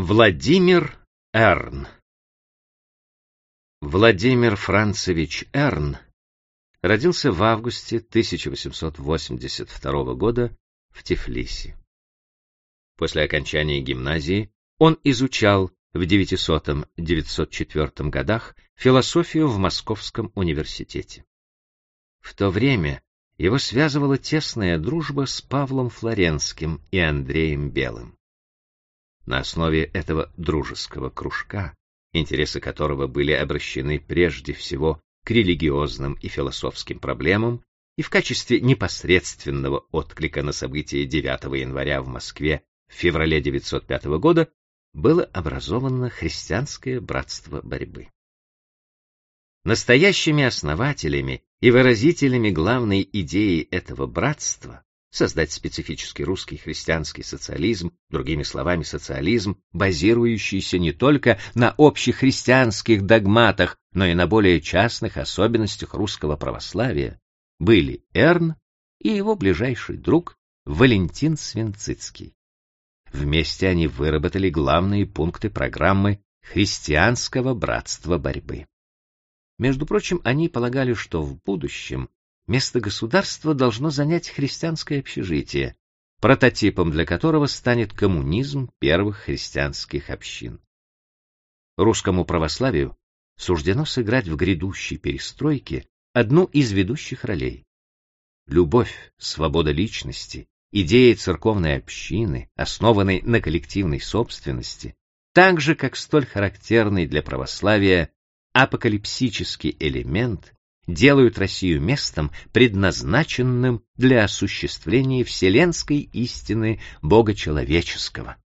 Владимир Эрн Владимир Францевич Эрн родился в августе 1882 года в Тифлисе. После окончания гимназии он изучал в 900-904 годах философию в Московском университете. В то время его связывала тесная дружба с Павлом Флоренским и Андреем Белым. На основе этого дружеского кружка, интересы которого были обращены прежде всего к религиозным и философским проблемам, и в качестве непосредственного отклика на события 9 января в Москве в феврале 905 года было образовано христианское братство борьбы. Настоящими основателями и выразителями главной идеи этого братства создать специфический русский христианский социализм, другими словами, социализм, базирующийся не только на общехристианских догматах, но и на более частных особенностях русского православия, были Эрн и его ближайший друг Валентин Свинцицкий. Вместе они выработали главные пункты программы христианского братства борьбы. Между прочим, они полагали, что в будущем место государства должно занять христианское общежитие, прототипом для которого станет коммунизм первых христианских общин. Русскому православию суждено сыграть в грядущей перестройке одну из ведущих ролей. Любовь, свобода личности, идея церковной общины, основанной на коллективной собственности, так же, как столь характерный для православия апокалипсический элемент, делают Россию местом, предназначенным для осуществления вселенской истины Бога человеческого.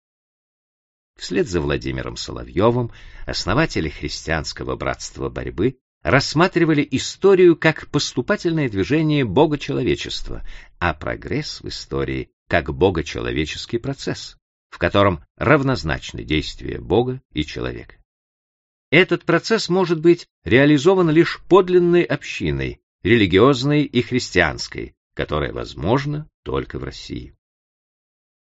Вслед за Владимиром Соловьевым основатели христианского братства борьбы рассматривали историю как поступательное движение Бога человечества, а прогресс в истории как богочеловеческий процесс, в котором равнозначны действия Бога и человека. Этот процесс может быть реализован лишь подлинной общиной, религиозной и христианской, которая возможна только в России.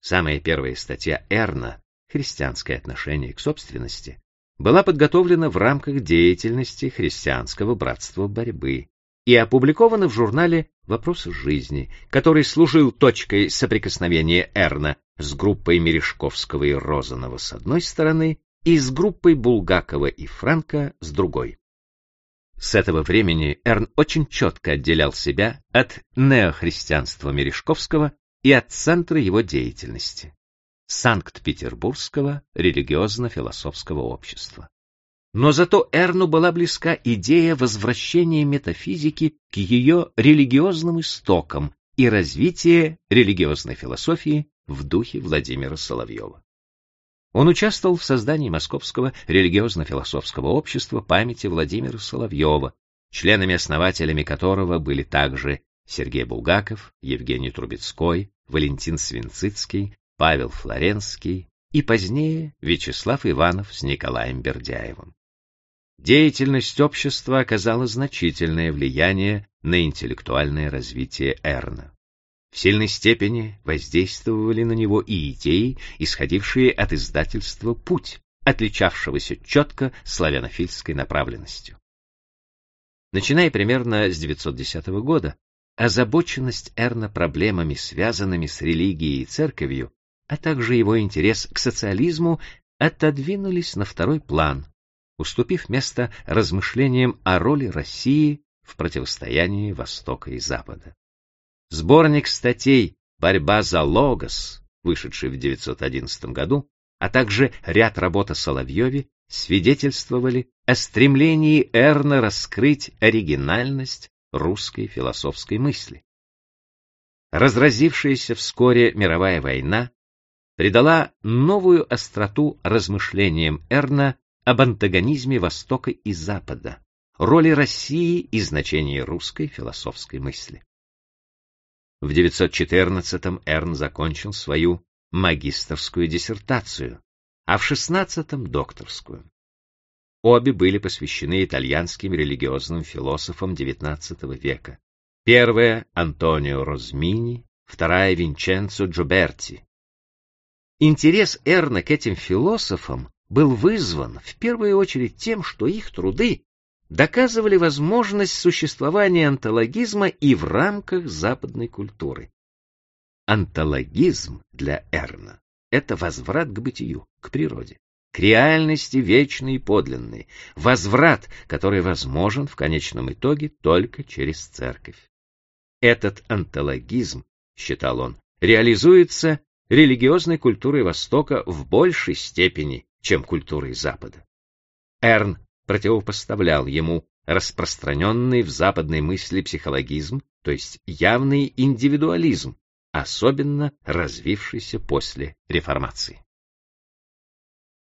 Самая первая статья Эрна «Христианское отношение к собственности» была подготовлена в рамках деятельности христианского братства борьбы и опубликована в журнале «Вопросы жизни», который служил точкой соприкосновения Эрна с группой Мережковского и Розанова с одной стороны и с группой Булгакова и Франка с другой. С этого времени Эрн очень четко отделял себя от неохристианства Мережковского и от центра его деятельности — Санкт-Петербургского религиозно-философского общества. Но зато Эрну была близка идея возвращения метафизики к ее религиозным истокам и развития религиозной философии в духе Владимира Соловьева. Он участвовал в создании Московского религиозно-философского общества памяти Владимира Соловьева, членами-основателями которого были также Сергей Булгаков, Евгений Трубецкой, Валентин Свинцицкий, Павел Флоренский и позднее Вячеслав Иванов с Николаем Бердяевым. Деятельность общества оказала значительное влияние на интеллектуальное развитие Эрна. В сильной степени воздействовали на него и идеи, исходившие от издательства «Путь», отличавшегося четко славянофильской направленностью. Начиная примерно с 910 года, озабоченность Эрна проблемами, связанными с религией и церковью, а также его интерес к социализму отодвинулись на второй план, уступив место размышлениям о роли России в противостоянии Востока и Запада. Сборник статей «Борьба за логос», вышедший в 911 году, а также ряд работ о Соловьеве, свидетельствовали о стремлении Эрна раскрыть оригинальность русской философской мысли. Разразившаяся вскоре мировая война придала новую остроту размышлениям Эрна об антагонизме Востока и Запада, роли России и значении русской философской мысли. В 914-м Эрн закончил свою магистерскую диссертацию, а в 16-м — докторскую. Обе были посвящены итальянским религиозным философам XIX века. Первая — Антонио Розмини, вторая — Винченцо Джоберти. Интерес Эрна к этим философам был вызван в первую очередь тем, что их труды доказывали возможность существования антологизма и в рамках западной культуры. Антологизм для Эрна — это возврат к бытию, к природе, к реальности вечной и подлинной, возврат, который возможен в конечном итоге только через церковь. Этот антологизм, считал он, реализуется религиозной культурой Востока в большей степени, чем культурой Запада. Эрн противопоставлял ему распространенный в западной мысли психологизм, то есть явный индивидуализм, особенно развившийся после реформации.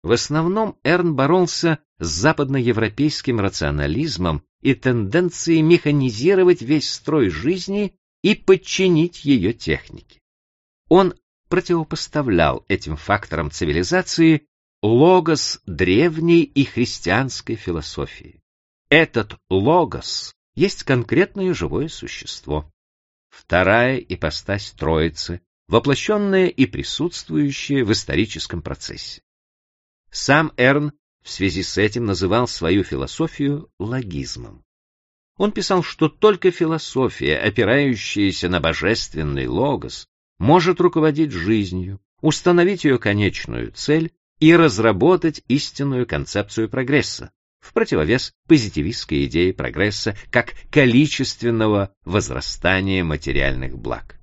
В основном Эрн боролся с западноевропейским рационализмом и тенденцией механизировать весь строй жизни и подчинить ее технике. Он противопоставлял этим факторам цивилизации логос древней и христианской философии. Этот логос есть конкретное живое существо. Вторая ипостась Троицы, воплощенная и присутствующая в историческом процессе. Сам Эрн в связи с этим называл свою философию логизмом. Он писал, что только философия, опирающаяся на божественный логос, может руководить жизнью, установить ее конечную цель и разработать истинную концепцию прогресса, в противовес позитивистской идее прогресса как количественного возрастания материальных благ.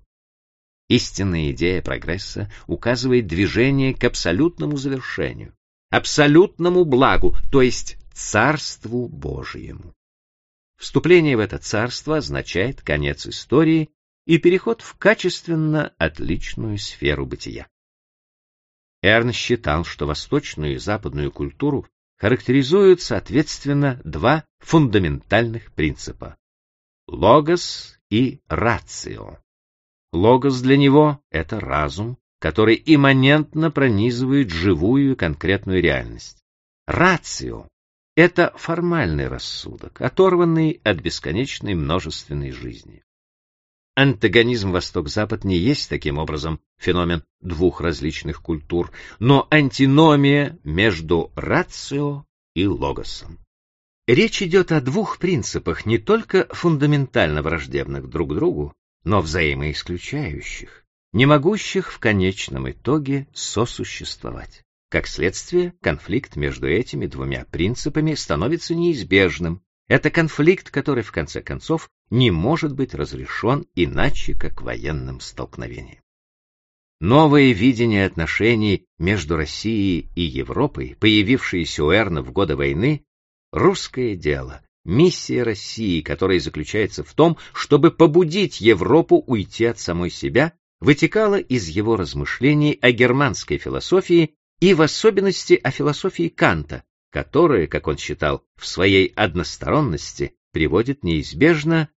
Истинная идея прогресса указывает движение к абсолютному завершению, абсолютному благу, то есть Царству Божьему. Вступление в это царство означает конец истории и переход в качественно отличную сферу бытия. Эрн считал, что восточную и западную культуру характеризуют, соответственно, два фундаментальных принципа — логос и рацио. Логос для него — это разум, который имманентно пронизывает живую и конкретную реальность. Рацио — это формальный рассудок, оторванный от бесконечной множественной жизни. Антагонизм Восток-Запад не есть таким образом феномен двух различных культур, но антиномия между рацио и логосом. Речь идет о двух принципах, не только фундаментально враждебных друг другу, но взаимоисключающих, не могущих в конечном итоге сосуществовать. Как следствие, конфликт между этими двумя принципами становится неизбежным, это конфликт, который в конце концов не может быть разрешен иначе, как военным столкновением. Новое видение отношений между Россией и Европой, появившееся у Эрна в годы войны, русское дело, миссия России, которая заключается в том, чтобы побудить Европу уйти от самой себя, вытекала из его размышлений о германской философии и в особенности о философии Канта, которое, как он считал, в своей односторонности приводит неизбежно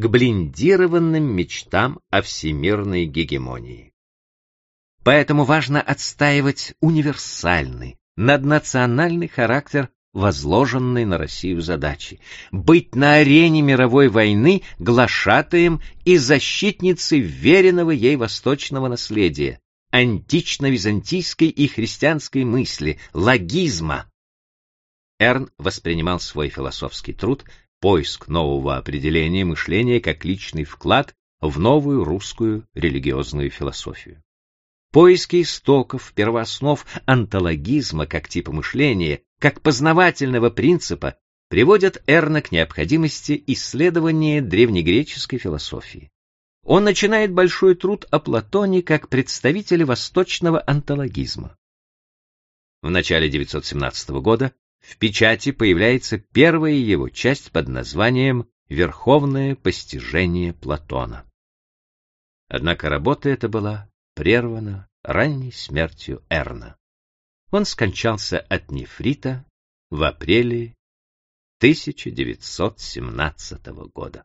к блиндированным мечтам о всемирной гегемонии. Поэтому важно отстаивать универсальный, наднациональный характер возложенной на Россию задачи, быть на арене мировой войны глашатаем и защитницей веренного ей восточного наследия, антично-византийской и христианской мысли, логизма, Эрн воспринимал свой философский труд «Поиск нового определения мышления» как личный вклад в новую русскую религиозную философию. Поиски истоков, первооснов антологизма как типа мышления, как познавательного принципа приводят Эрна к необходимости исследования древнегреческой философии. Он начинает большой труд о Платоне как представителе восточного антологизма. В начале 917 года в печати появляется первая его часть под названием «Верховное постижение Платона». Однако работа эта была прервана ранней смертью Эрна. Он скончался от нефрита в апреле 1917 года.